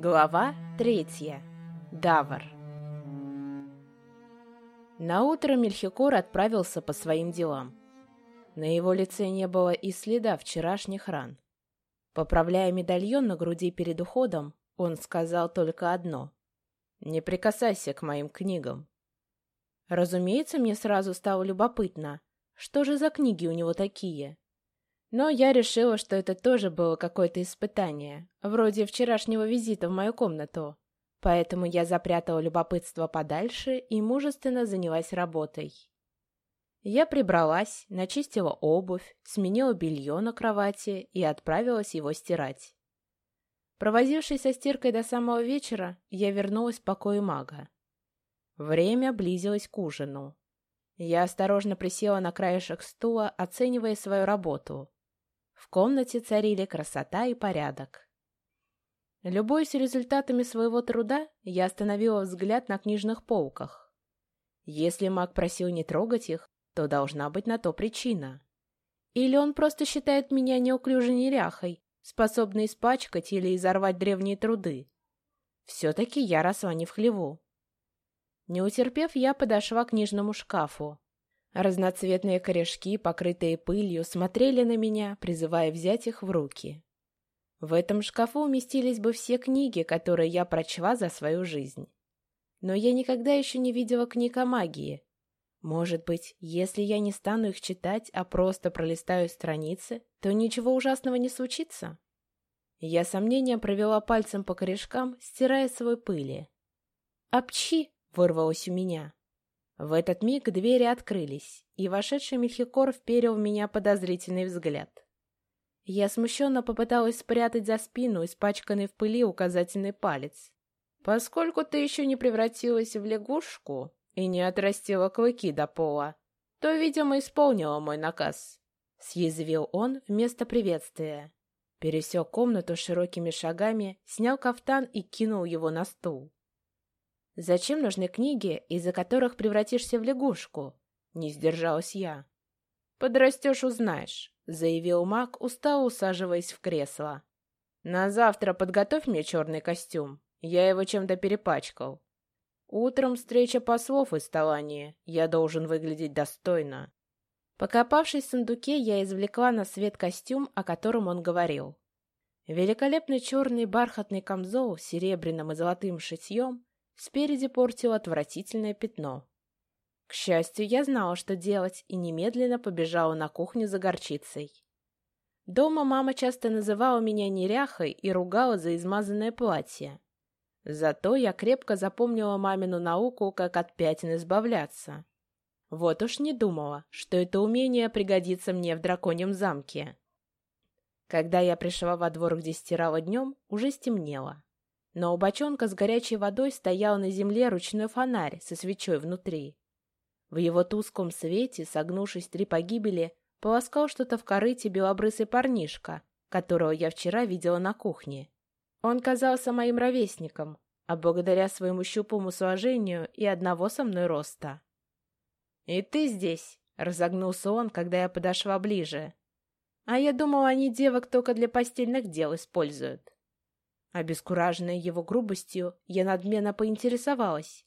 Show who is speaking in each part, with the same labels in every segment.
Speaker 1: Глава третья. Давар. Наутро Мельхикор отправился по своим делам. На его лице не было и следа вчерашних ран. Поправляя медальон на груди перед уходом, он сказал только одно. «Не прикасайся к моим книгам». Разумеется, мне сразу стало любопытно, что же за книги у него такие. Но я решила, что это тоже было какое-то испытание, вроде вчерашнего визита в мою комнату. Поэтому я запрятала любопытство подальше и мужественно занялась работой. Я прибралась, начистила обувь, сменила белье на кровати и отправилась его стирать. Провозившись со стиркой до самого вечера, я вернулась в покой мага. Время близилось к ужину. Я осторожно присела на краешек стула, оценивая свою работу. В комнате царили красота и порядок. Любуясь результатами своего труда, я остановила взгляд на книжных полках. Если маг просил не трогать их, то должна быть на то причина. Или он просто считает меня неуклюжей неряхой, способной испачкать или изорвать древние труды. Все-таки я росла не в хлеву. Не утерпев, я подошла к книжному шкафу. Разноцветные корешки, покрытые пылью, смотрели на меня, призывая взять их в руки. В этом шкафу уместились бы все книги, которые я прочла за свою жизнь. Но я никогда еще не видела книг о магии. Может быть, если я не стану их читать, а просто пролистаю страницы, то ничего ужасного не случится? Я сомнением провела пальцем по корешкам, стирая свой пыли. «Апчи!» — вырвалось у меня. В этот миг двери открылись, и вошедший Мельхикор вперил в меня подозрительный взгляд. Я смущенно попыталась спрятать за спину испачканный в пыли указательный палец. «Поскольку ты еще не превратилась в лягушку и не отрастила клыки до пола, то, видимо, исполнила мой наказ», — съязвил он вместо приветствия. Пересек комнату широкими шагами, снял кафтан и кинул его на стул. Зачем нужны книги, из-за которых превратишься в лягушку? Не сдержалась я. Подрастешь, узнаешь, заявил маг, устало усаживаясь в кресло. На завтра подготовь мне черный костюм. Я его чем-то перепачкал. Утром встреча послов из Талании. Я должен выглядеть достойно. Покопавшись в сундуке, я извлекла на свет костюм, о котором он говорил. Великолепный черный бархатный камзол с серебряным и золотым шитьем Спереди портил отвратительное пятно. К счастью, я знала, что делать, и немедленно побежала на кухню за горчицей. Дома мама часто называла меня неряхой и ругала за измазанное платье. Зато я крепко запомнила мамину науку, как от пятен избавляться. Вот уж не думала, что это умение пригодится мне в драконьем замке. Когда я пришла во двор, где стирала днем, уже стемнело. Но у бочонка с горячей водой стоял на земле ручной фонарь со свечой внутри. В его тусклом свете, согнувшись три погибели, полоскал что-то в корыте белобрысый парнишка, которого я вчера видела на кухне. Он казался моим ровесником, а благодаря своему щупому сложению и одного со мной роста. «И ты здесь!» — разогнулся он, когда я подошла ближе. «А я думал, они девок только для постельных дел используют». Обескураженная его грубостью, я надменно поинтересовалась.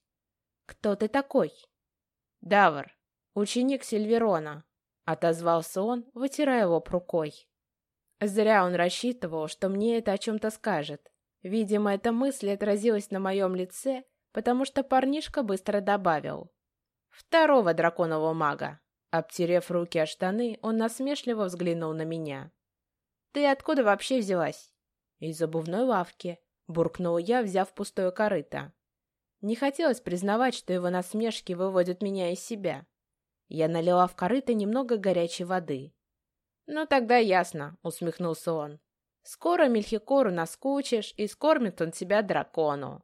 Speaker 1: «Кто ты такой?» «Давар, ученик Сильверона», — отозвался он, вытирая лоб рукой. Зря он рассчитывал, что мне это о чем-то скажет. Видимо, эта мысль отразилась на моем лице, потому что парнишка быстро добавил. «Второго драконового мага». Обтерев руки о штаны, он насмешливо взглянул на меня. «Ты откуда вообще взялась?» «Из обувной лавки», — буркнула я, взяв пустое корыто. Не хотелось признавать, что его насмешки выводят меня из себя. Я налила в корыто немного горячей воды. «Ну тогда ясно», — усмехнулся он. «Скоро Мельхикору наскучишь, и скормит он тебя дракону».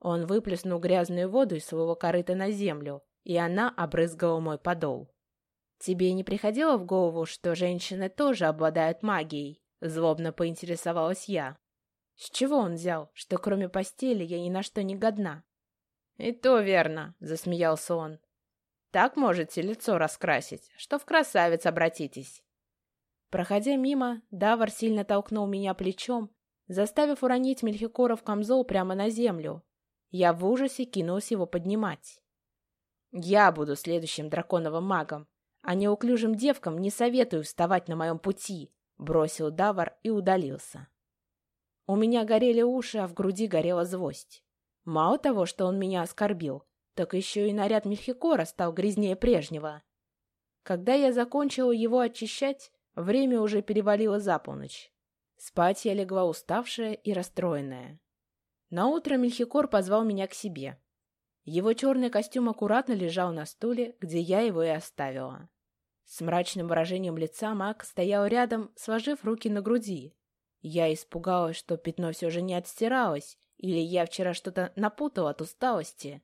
Speaker 1: Он выплеснул грязную воду из своего корыта на землю, и она обрызгала мой подол. «Тебе не приходило в голову, что женщины тоже обладают магией?» Злобно поинтересовалась я. С чего он взял, что кроме постели я ни на что не годна? «И то верно», — засмеялся он. «Так можете лицо раскрасить, что в красавец обратитесь». Проходя мимо, Давар сильно толкнул меня плечом, заставив уронить Мельхикора в камзол прямо на землю. Я в ужасе кинулась его поднимать. Я буду следующим драконовым магом, а неуклюжим девкам не советую вставать на моем пути, бросил Давар и удалился. У меня горели уши, а в груди горела злость. Мало того, что он меня оскорбил, так еще и наряд Мельхикора стал грязнее прежнего. Когда я закончила его очищать, время уже перевалило за полночь. Спать я легла уставшая и расстроенная. Наутро Мельхикор позвал меня к себе. Его черный костюм аккуратно лежал на стуле, где я его и оставила. С мрачным выражением лица маг стоял рядом, сложив руки на груди. Я испугалась, что пятно все же не отстиралось, или я вчера что-то напутал от усталости.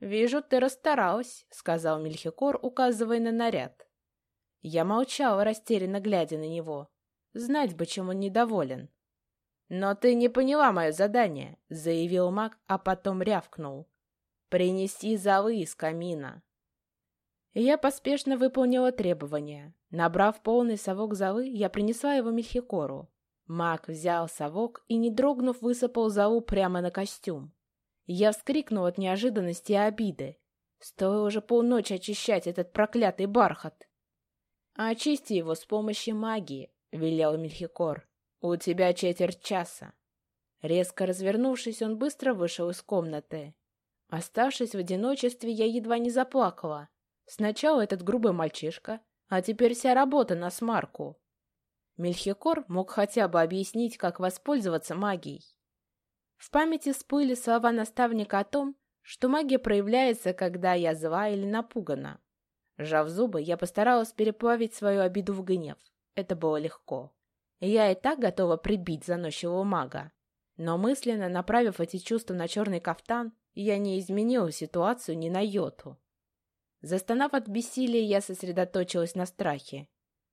Speaker 1: «Вижу, ты расстаралась», — сказал Мельхикор, указывая на наряд. Я молчала, растерянно глядя на него. Знать бы, чем он недоволен. «Но ты не поняла мое задание», — заявил маг, а потом рявкнул. «Принеси золы из камина». Я поспешно выполнила требования. Набрав полный совок золы, я принесла его Мельхикору. Маг взял совок и, не дрогнув, высыпал золу прямо на костюм. Я вскрикнул от неожиданности и обиды. Стоило уже полночи очищать этот проклятый бархат. «Очисти его с помощью магии», — велел Мельхикор. «У тебя четверть часа». Резко развернувшись, он быстро вышел из комнаты. Оставшись в одиночестве, я едва не заплакала. Сначала этот грубый мальчишка, а теперь вся работа на смарку. Мельхикор мог хотя бы объяснить, как воспользоваться магией. В памяти всплыли слова наставника о том, что магия проявляется, когда я зла или напугана. Сжав зубы, я постаралась переплавить свою обиду в гнев. Это было легко. Я и так готова прибить заносчивого мага. Но мысленно направив эти чувства на черный кафтан, я не изменила ситуацию ни на йоту. Застонав от бессилия, я сосредоточилась на страхе.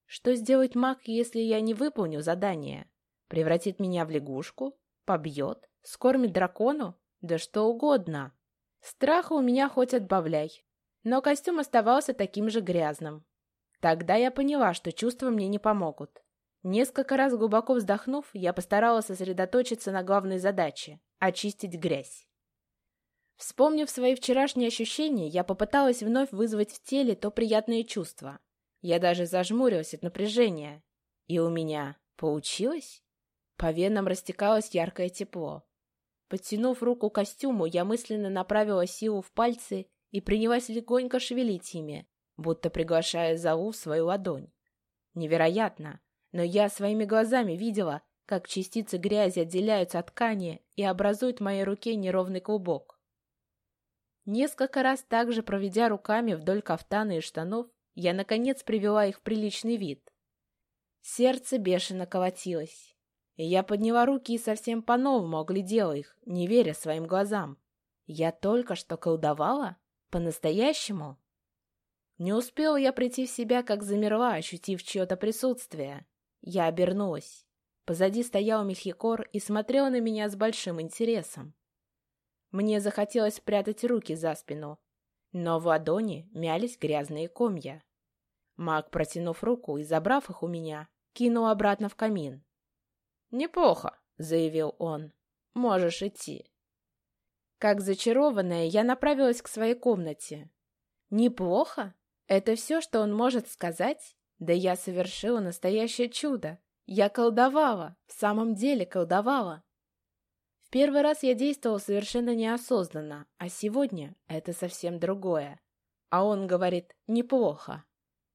Speaker 1: Что сделает маг, если я не выполню задание? Превратит меня в лягушку? Побьет? Скормит дракону? Да что угодно. Страха у меня хоть отбавляй. Но костюм оставался таким же грязным. Тогда я поняла, что чувства мне не помогут. Несколько раз глубоко вздохнув, я постаралась сосредоточиться на главной задаче — очистить грязь. Вспомнив свои вчерашние ощущения, я попыталась вновь вызвать в теле то приятное чувство. Я даже зажмурилась от напряжения. И у меня получилось? По венам растекалось яркое тепло. Подтянув руку к костюму, я мысленно направила силу в пальцы и принялась легонько шевелить ими, будто приглашая Зау в свою ладонь. Невероятно, но я своими глазами видела, как частицы грязи отделяются от ткани и образуют в моей руке неровный клубок. Несколько раз также проведя руками вдоль кафтана и штанов, я, наконец, привела их в приличный вид. Сердце бешено колотилось, и я подняла руки и совсем по-новому оглядела их, не веря своим глазам. Я только что колдовала? По-настоящему? Не успела я прийти в себя, как замерла, ощутив чье-то присутствие. Я обернулась. Позади стоял Мельхикор и смотрел на меня с большим интересом. Мне захотелось прятать руки за спину, но в ладони мялись грязные комья. Маг, протянув руку и забрав их у меня, кинул обратно в камин. «Неплохо», — заявил он. «Можешь идти». Как зачарованная, я направилась к своей комнате. «Неплохо? Это все, что он может сказать? Да я совершила настоящее чудо. Я колдовала, в самом деле колдовала. В первый раз я действовал совершенно неосознанно, а сегодня это совсем другое. А он говорит «неплохо».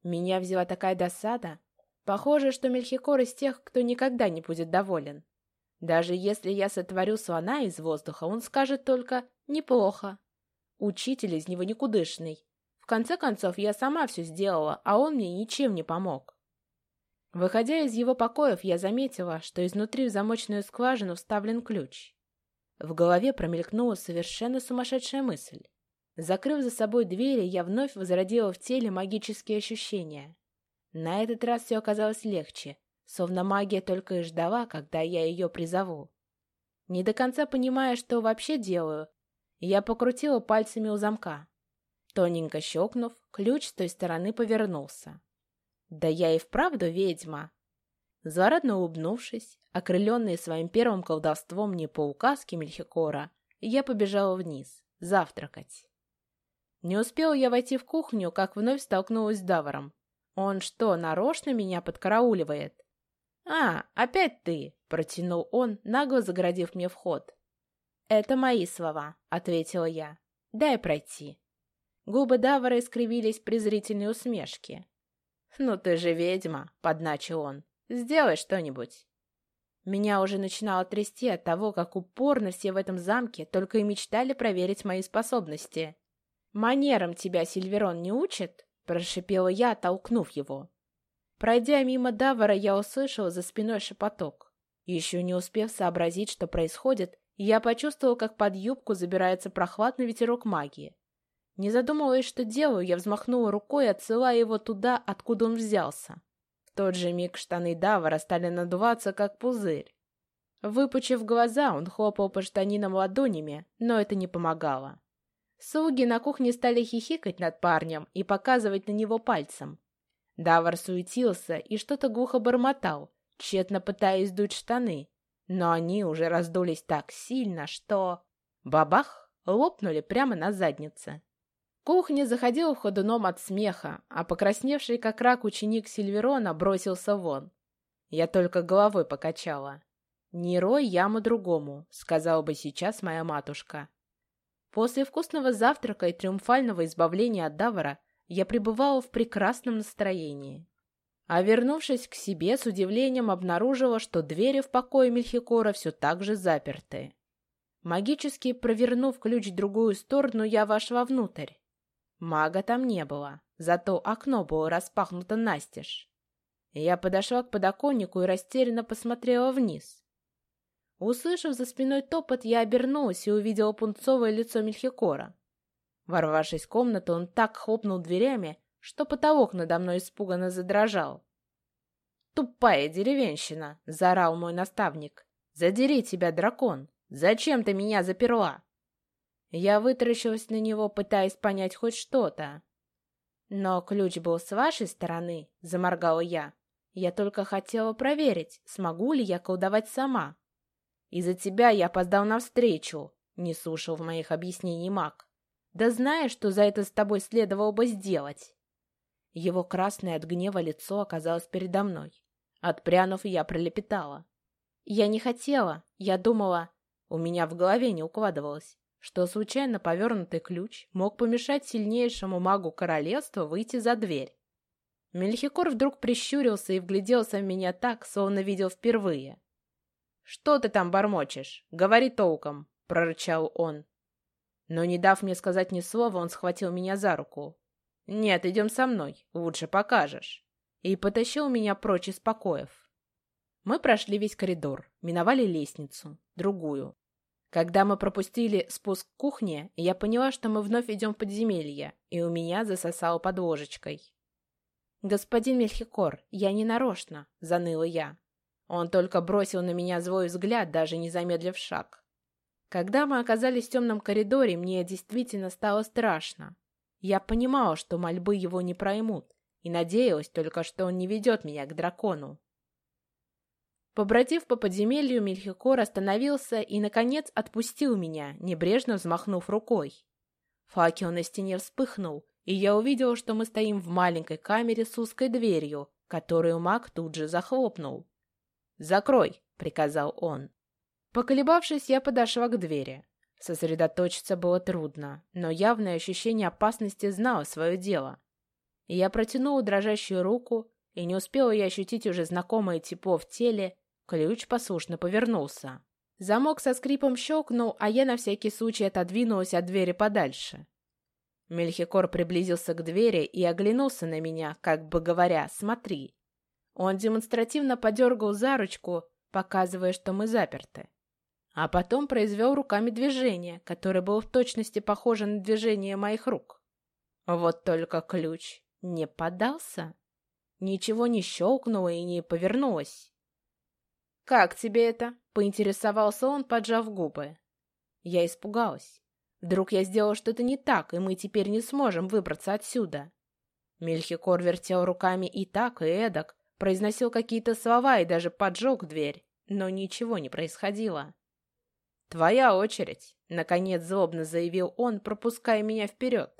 Speaker 1: Меня взяла такая досада. Похоже, что Мельхикор из тех, кто никогда не будет доволен. Даже если я сотворю слона из воздуха, он скажет только «неплохо». Учитель из него никудышный. В конце концов, я сама все сделала, а он мне ничем не помог. Выходя из его покоев, я заметила, что изнутри в замочную скважину вставлен ключ. В голове промелькнула совершенно сумасшедшая мысль. Закрыв за собой двери, я вновь возродила в теле магические ощущения. На этот раз все оказалось легче, словно магия только и ждала, когда я ее призову. Не до конца понимая, что вообще делаю, я покрутила пальцами у замка. Тоненько щелкнув, ключ с той стороны повернулся. «Да я и вправду ведьма!» Злорадно улыбнувшись, окрыленный своим первым колдовством не по указке Мельхикора, я побежала вниз, завтракать. Не успела я войти в кухню, как вновь столкнулась с Даваром. Он что, нарочно меня подкарауливает? «А, опять ты!» — протянул он, нагло загородив мне вход. «Это мои слова», — ответила я. «Дай пройти». Губы Давара искривились презрительной усмешки. «Ну ты же ведьма!» — подначил он. «Сделай что-нибудь!» Меня уже начинало трясти от того, как упорно все в этом замке только и мечтали проверить мои способности. «Манерам тебя Сильверон не учит?» — прошипела я, толкнув его. Пройдя мимо Давара, я услышала за спиной шепоток. Еще не успев сообразить, что происходит, я почувствовал, как под юбку забирается прохладный ветерок магии. Не задумываясь, что делаю, я взмахнула рукой, отсылая его туда, откуда он взялся. Тот же миг штаны Давара стали надуваться, как пузырь. Выпучив глаза, он хлопал по штанинам ладонями, но это не помогало. Слуги на кухне стали хихикать над парнем и показывать на него пальцем. Давар суетился и что-то глухо бормотал, тщетно пытаясь дуть штаны, но они уже раздулись так сильно, что... Бабах! Лопнули прямо на заднице. Кухня заходила ходуном от смеха, а покрасневший как рак ученик Сильверона бросился вон. Я только головой покачала. «Не рой яму другому», — сказала бы сейчас моя матушка. После вкусного завтрака и триумфального избавления от Давара я пребывала в прекрасном настроении. А вернувшись к себе, с удивлением обнаружила, что двери в покое Мельхикора все так же заперты. Магически провернув ключ в другую сторону, я вошла внутрь. Мага там не было, зато окно было распахнуто настежь. Я подошла к подоконнику и растерянно посмотрела вниз. Услышав за спиной топот, я обернулась и увидела пунцовое лицо Мельхикора. Ворвавшись в комнату, он так хлопнул дверями, что потолок надо мной испуганно задрожал. «Тупая деревенщина!» — заорал мой наставник. «Задери тебя, дракон! Зачем ты меня заперла?» Я вытаращилась на него, пытаясь понять хоть что-то. «Но ключ был с вашей стороны», — заморгала я. «Я только хотела проверить, смогу ли я колдовать сама». «Из-за тебя я опоздал навстречу», — не слушал в моих объяснений маг. «Да знаешь, что за это с тобой следовало бы сделать?» Его красное от гнева лицо оказалось передо мной. Отпрянув, я пролепетала. «Я не хотела. Я думала...» У меня в голове не укладывалось, что случайно повернутый ключ мог помешать сильнейшему магу королевства выйти за дверь. Мельхикор вдруг прищурился и вгляделся в меня так, словно видел впервые. «Что ты там бормочешь? Говори толком!» — прорычал он. Но, не дав мне сказать ни слова, он схватил меня за руку. «Нет, идем со мной, лучше покажешь». И потащил меня прочь из покоев. Мы прошли весь коридор, миновали лестницу, другую. Когда мы пропустили спуск к кухне, я поняла, что мы вновь идем в подземелье, и у меня засосало под ложечкой. «Господин Мельхикор, я не нарочно», — заныла я. Он только бросил на меня злой взгляд, даже не замедлив шаг. Когда мы оказались в темном коридоре, мне действительно стало страшно. Я понимала, что мольбы его не проймут, и надеялась только, что он не ведет меня к дракону. Побродив по подземелью, Мельхикор остановился и, наконец, отпустил меня, небрежно взмахнув рукой. Факел на стене вспыхнул, и я увидела, что мы стоим в маленькой камере с узкой дверью, которую маг тут же захлопнул. «Закрой!» — приказал он. Поколебавшись, я подошла к двери. Сосредоточиться было трудно, но явное ощущение опасности знало свое дело. Я протянула дрожащую руку, и не успела я ощутить уже знакомое тепло в теле, ключ послушно повернулся. Замок со скрипом щелкнул, а я на всякий случай отодвинулась от двери подальше. Мельхикор приблизился к двери и оглянулся на меня, как бы говоря «смотри». Он демонстративно подергал за ручку, показывая, что мы заперты а потом произвел руками движение, которое было в точности похоже на движение моих рук. Вот только ключ не подался. Ничего не щелкнуло и не повернулось. «Как тебе это?» — поинтересовался он, поджав губы. Я испугалась. Вдруг я сделала что-то не так, и мы теперь не сможем выбраться отсюда. Мельхикор вертел руками и так, и эдак, произносил какие-то слова и даже поджег дверь, но ничего не происходило. «Твоя очередь», — наконец злобно заявил он, пропуская меня вперед.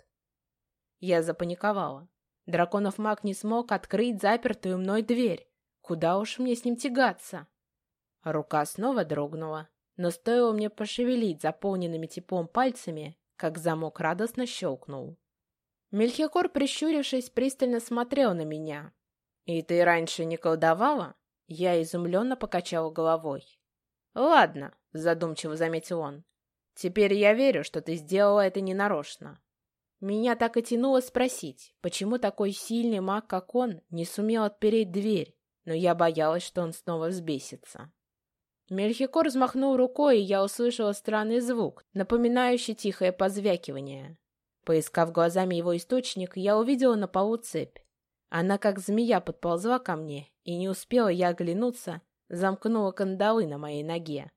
Speaker 1: Я запаниковала. Драконов маг не смог открыть запертую мной дверь. Куда уж мне с ним тягаться? Рука снова дрогнула, но стоило мне пошевелить заполненными теплом пальцами, как замок радостно щелкнул. Мельхикор, прищурившись, пристально смотрел на меня. «И ты раньше не колдовала?» Я изумленно покачала головой. «Ладно», — задумчиво заметил он. «Теперь я верю, что ты сделала это ненарочно. Меня так и тянуло спросить, почему такой сильный маг, как он, не сумел отпереть дверь, но я боялась, что он снова взбесится. Мельхикор взмахнул рукой, и я услышала странный звук, напоминающий тихое позвякивание. Поискав глазами его источник, я увидела на полу цепь. Она, как змея, подползла ко мне, и не успела я оглянуться, замкнула кандалы на моей ноге.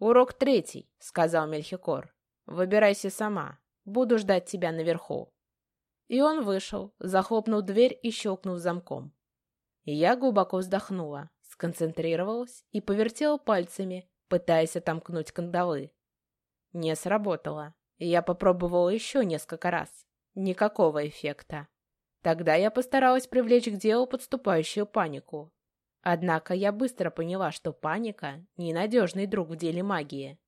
Speaker 1: «Урок третий», — сказал Мельхикор. «Выбирайся сама. Буду ждать тебя наверху». И он вышел, захлопнул дверь и щелкнул замком. Я глубоко вздохнула сконцентрировалась и повертела пальцами, пытаясь отомкнуть кандалы. Не сработало. Я попробовала еще несколько раз. Никакого эффекта. Тогда я постаралась привлечь к делу подступающую панику. Однако я быстро поняла, что паника — ненадежный друг в деле магии.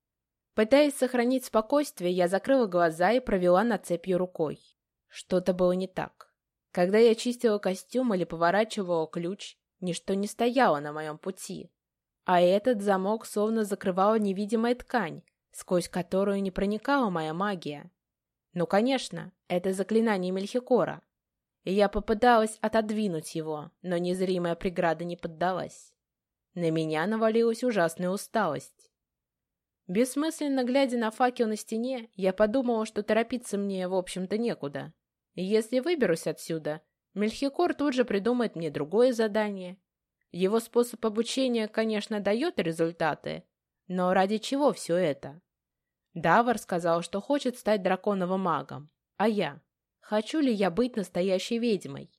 Speaker 1: Пытаясь сохранить спокойствие, я закрыла глаза и провела над цепью рукой. Что-то было не так. Когда я чистила костюм или поворачивала ключ, Ничто не стояло на моем пути. А этот замок словно закрывала невидимая ткань, сквозь которую не проникала моя магия. Ну, конечно, это заклинание Мельхикора. И я попыталась отодвинуть его, но незримая преграда не поддалась. На меня навалилась ужасная усталость. Бессмысленно глядя на факел на стене, я подумала, что торопиться мне, в общем-то, некуда. Если выберусь отсюда, Мельхикор тут же придумает мне другое задание. Его способ обучения, конечно, дает результаты, но ради чего все это? Давар сказал, что хочет стать драконовым магом, а я? Хочу ли я быть настоящей ведьмой?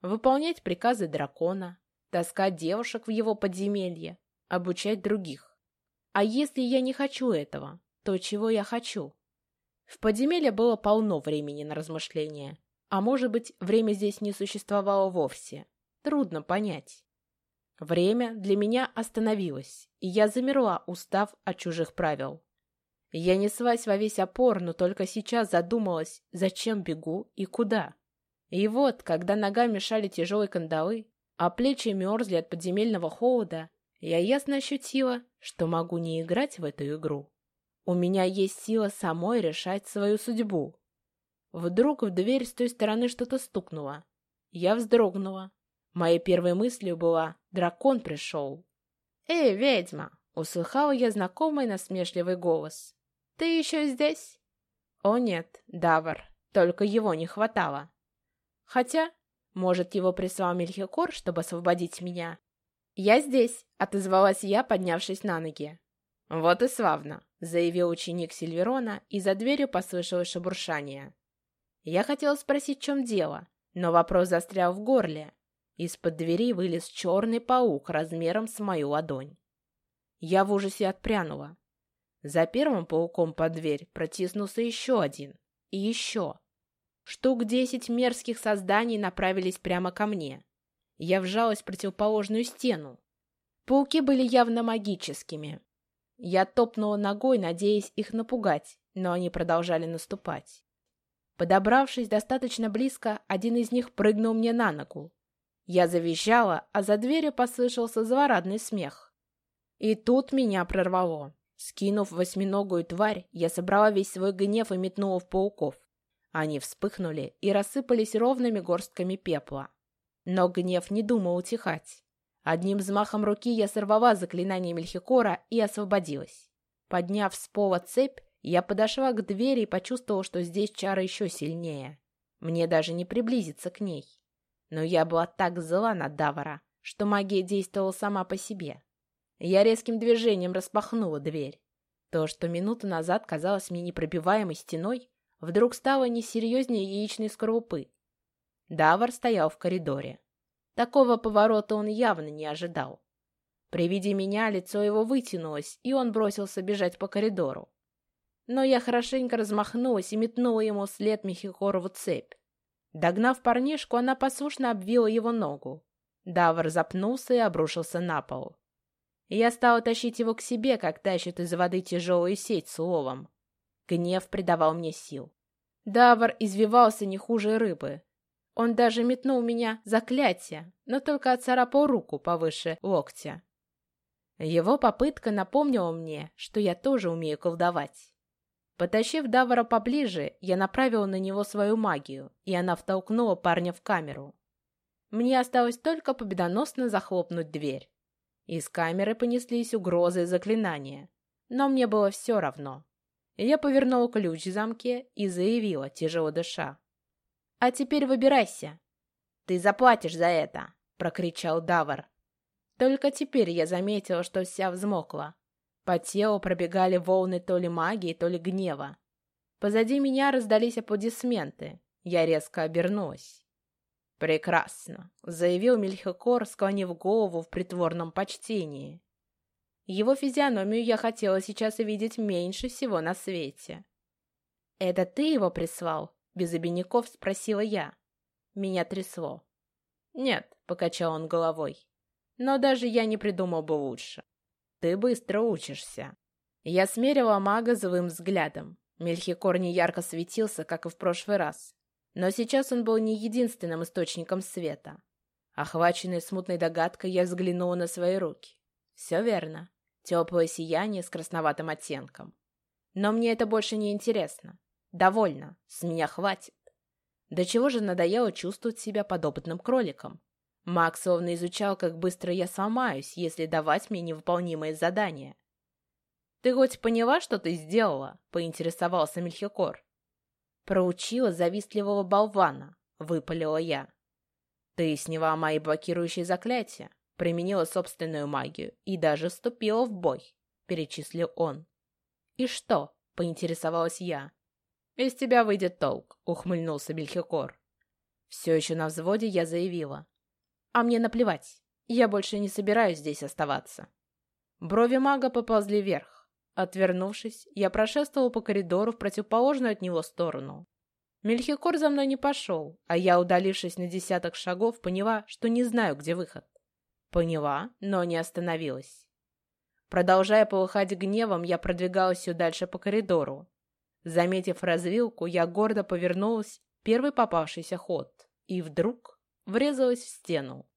Speaker 1: Выполнять приказы дракона, таскать девушек в его подземелье, обучать других. А если я не хочу этого, то чего я хочу? В подземелье было полно времени на размышления. А может быть, время здесь не существовало вовсе. Трудно понять. Время для меня остановилось, и я замерла, устав от чужих правил. Я неслась во весь опор, но только сейчас задумалась, зачем бегу и куда. И вот, когда ногами мешали тяжелые кандалы, а плечи мерзли от подземельного холода, я ясно ощутила, что могу не играть в эту игру. У меня есть сила самой решать свою судьбу. Вдруг в дверь с той стороны что-то стукнуло. Я вздрогнула. Моей первой мыслью была «Дракон пришел». «Эй, ведьма!» — услыхала я знакомый насмешливый голос. «Ты еще здесь?» «О нет, Давар, только его не хватало». «Хотя, может, его прислал Мельхикор, чтобы освободить меня?» «Я здесь», — отозвалась я, поднявшись на ноги. «Вот и славно», — заявил ученик Сильверона, и за дверью послышалось шебуршание. Я хотела спросить, в чем дело, но вопрос застрял в горле. Из-под двери вылез черный паук размером с мою ладонь. Я в ужасе отпрянула. За первым пауком под дверь протиснулся еще один. И еще. Штук десять мерзких созданий направились прямо ко мне. Я вжалась в противоположную стену. Пауки были явно магическими. Я топнула ногой, надеясь их напугать, но они продолжали наступать. Подобравшись достаточно близко, один из них прыгнул мне на ногу. Я завизжала, а за дверью послышался злорадный смех. И тут меня прорвало. Скинув восьминогую тварь, я собрала весь свой гнев и метнула в пауков. Они вспыхнули и рассыпались ровными горстками пепла. Но гнев не думал утихать. Одним взмахом руки я сорвала заклинание Мельхикора и освободилась. Подняв с пола цепь, я подошла к двери и почувствовала, что здесь чара еще сильнее. Мне даже не приблизиться к ней. Но я была так зла на Давара, что магия действовала сама по себе. Я резким движением распахнула дверь. То, что минуту назад казалось мне непробиваемой стеной, вдруг стало несерьезнее яичной скорлупы. Давар стоял в коридоре. Такого поворота он явно не ожидал. При виде меня лицо его вытянулось, и он бросился бежать по коридору. Но я хорошенько размахнулась и метнула ему вслед Мехикорову цепь. Догнав парнишку, она послушно обвила его ногу. Давар запнулся и обрушился на пол. Я стала тащить его к себе, как тащит из воды тяжелую сеть с уловом. Гнев придавал мне сил. Давар извивался не хуже рыбы. Он даже метнул меня заклятие, но только отцарапал руку повыше локтя. Его попытка напомнила мне, что я тоже умею колдовать. Потащив Давара поближе, я направила на него свою магию, и она втолкнула парня в камеру. Мне осталось только победоносно захлопнуть дверь. Из камеры понеслись угрозы и заклинания, но мне было все равно. Я повернула ключ в замке и заявила, тяжело дыша. «А теперь выбирайся!» «Ты заплатишь за это!» — прокричал Давар. Только теперь я заметила, что вся взмокла. По телу пробегали волны то ли магии, то ли гнева. Позади меня раздались аплодисменты. Я резко обернулась. «Прекрасно», — заявил Мельхикор, склонив голову в притворном почтении. Его физиономию я хотела сейчас увидеть меньше всего на свете. «Это ты его прислал?» — без обиняков спросила я. Меня трясло. «Нет», — покачал он головой. «Но даже я не придумал бы лучше. Ты быстро учишься». Я смерила мага злым взглядом. Мельхикор не ярко светился, как и в прошлый раз. Но сейчас он был не единственным источником света. Охваченной смутной догадкой, я взглянула на свои руки. Все верно. Теплое сияние с красноватым оттенком. Но мне это больше не интересно. Довольно. С меня хватит. До чего же надоело чувствовать себя подопытным кроликом? Макс словно изучал, как быстро я сломаюсь, если давать мне невыполнимые задания. «Ты хоть поняла, что ты сделала?» — поинтересовался Мельхикор. «Проучила завистливого болвана», — выпалила я. «Ты сняла мои блокирующие заклятия, применила собственную магию и даже вступила в бой», — перечислил он. «И что?» — поинтересовалась я. «Из тебя выйдет толк», — ухмыльнулся Бельхикор. Все еще на взводе я заявила. А мне наплевать. Я больше не собираюсь здесь оставаться. Брови мага поползли вверх. Отвернувшись, я прошествовал по коридору в противоположную от него сторону. Мельхикор за мной не пошел, а я, удалившись на десяток шагов, поняла, что не знаю, где выход. Поняла, но не остановилась. Продолжая полыхать гневом, я продвигалась все дальше по коридору. Заметив развилку, я гордо повернулась в первый попавшийся ход. И вдруг врезалась в стену.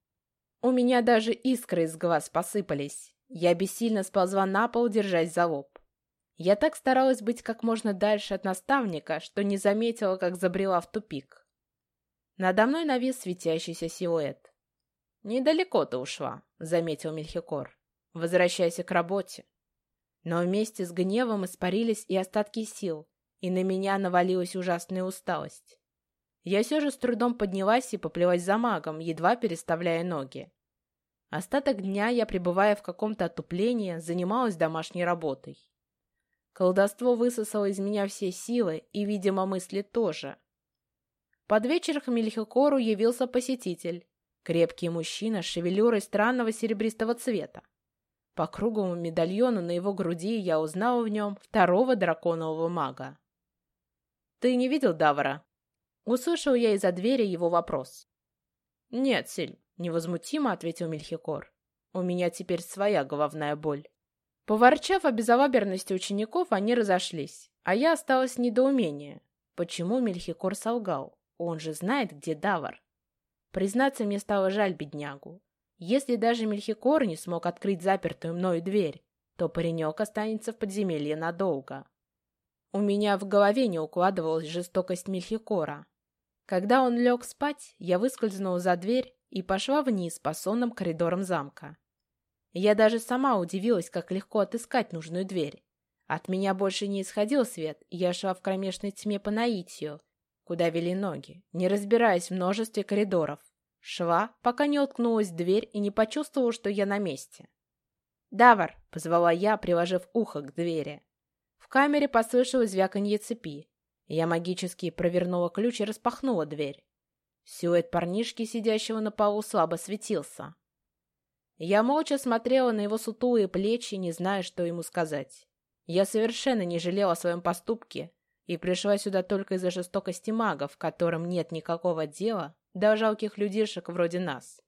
Speaker 1: У меня даже искры из глаз посыпались. Я бессильно сползла на пол, держась за лоб. Я так старалась быть как можно дальше от наставника, что не заметила, как забрела в тупик. Надо мной навис светящийся силуэт. «Недалеко ты ушла», — заметил Мельхикор. «Возвращайся к работе». Но вместе с гневом испарились и остатки сил, и на меня навалилась ужасная усталость. Я все же с трудом поднялась и поплелась за магом, едва переставляя ноги. Остаток дня я, пребывая в каком-то отуплении, занималась домашней работой. Колдовство высосало из меня все силы и, видимо, мысли тоже. Под вечер к Мельхикору явился посетитель. Крепкий мужчина с шевелюрой странного серебристого цвета. По круглому медальону на его груди я узнала в нем второго драконового мага. «Ты не видел Давара?» Услышал я из-за двери его вопрос. «Нет, Силь», — невозмутимо ответил Мельхикор. «У меня теперь своя головная боль». Поворчав о безалаберности учеников, они разошлись, а я осталась в недоумении. Почему Мельхикор солгал? Он же знает, где Давар. Признаться, мне стало жаль беднягу. Если даже Мельхикор не смог открыть запертую мною дверь, то паренек останется в подземелье надолго. У меня в голове не укладывалась жестокость Мельхикора. Когда он лег спать, я выскользнула за дверь и пошла вниз по сонным коридорам замка. Я даже сама удивилась, как легко отыскать нужную дверь. От меня больше не исходил свет, я шла в кромешной тьме по наитию, куда вели ноги, не разбираясь в множестве коридоров. Шла, пока не уткнулась дверь и не почувствовала, что я на месте. «Давар!» — позвала я, приложив ухо к двери. В камере послышалось звяканье цепи. Я магически провернула ключ и распахнула дверь. Силуэт парнишки, сидящего на полу, слабо светился. Я молча смотрела на его сутулые плечи, не зная, что ему сказать. Я совершенно не жалела о своем поступке и пришла сюда только из-за жестокости магов, которым нет никакого дела до жалких людишек вроде нас.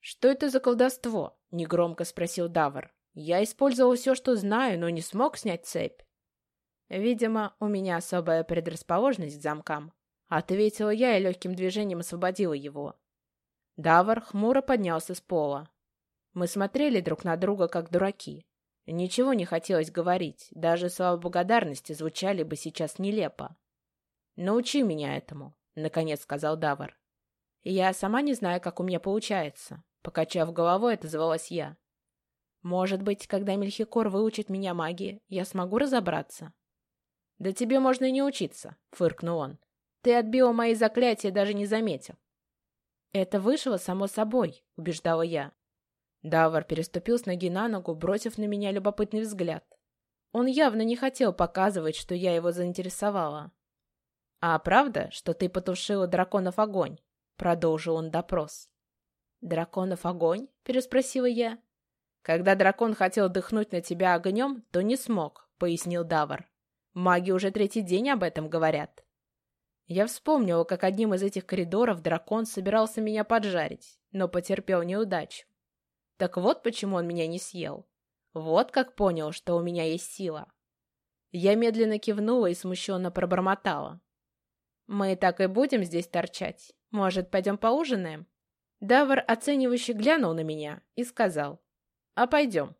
Speaker 1: «Что это за колдовство?» — негромко спросил Давр. «Я использовал все, что знаю, но не смог снять цепь». «Видимо, у меня особая предрасположенность к замкам», — ответила я и легким движением освободила его. Давар хмуро поднялся с пола. Мы смотрели друг на друга, как дураки. Ничего не хотелось говорить, даже слова благодарности звучали бы сейчас нелепо. «Научи меня этому», — наконец сказал Давар. «Я сама не знаю, как у меня получается», — покачав головой, отозвалась я. «Может быть, когда Мельхикор выучит меня магии, я смогу разобраться?» «Да тебе можно и не учиться», — фыркнул он. «Ты отбила мои заклятия, даже не заметил». «Это вышло само собой», — убеждала я. Давар переступил с ноги на ногу, бросив на меня любопытный взгляд. Он явно не хотел показывать, что я его заинтересовала. «А правда, что ты потушила драконов огонь?» — продолжил он допрос. «Драконов огонь?» — переспросила я. «Когда дракон хотел дыхнуть на тебя огнем, то не смог», — пояснил Давар. «Маги уже третий день об этом говорят». Я вспомнила, как одним из этих коридоров дракон собирался меня поджарить, но потерпел неудачу. Так вот почему он меня не съел. Вот как понял, что у меня есть сила. Я медленно кивнула и смущенно пробормотала. «Мы так и будем здесь торчать. Может, пойдем поужинаем?» Давар оценивающе глянул на меня и сказал. «А пойдем».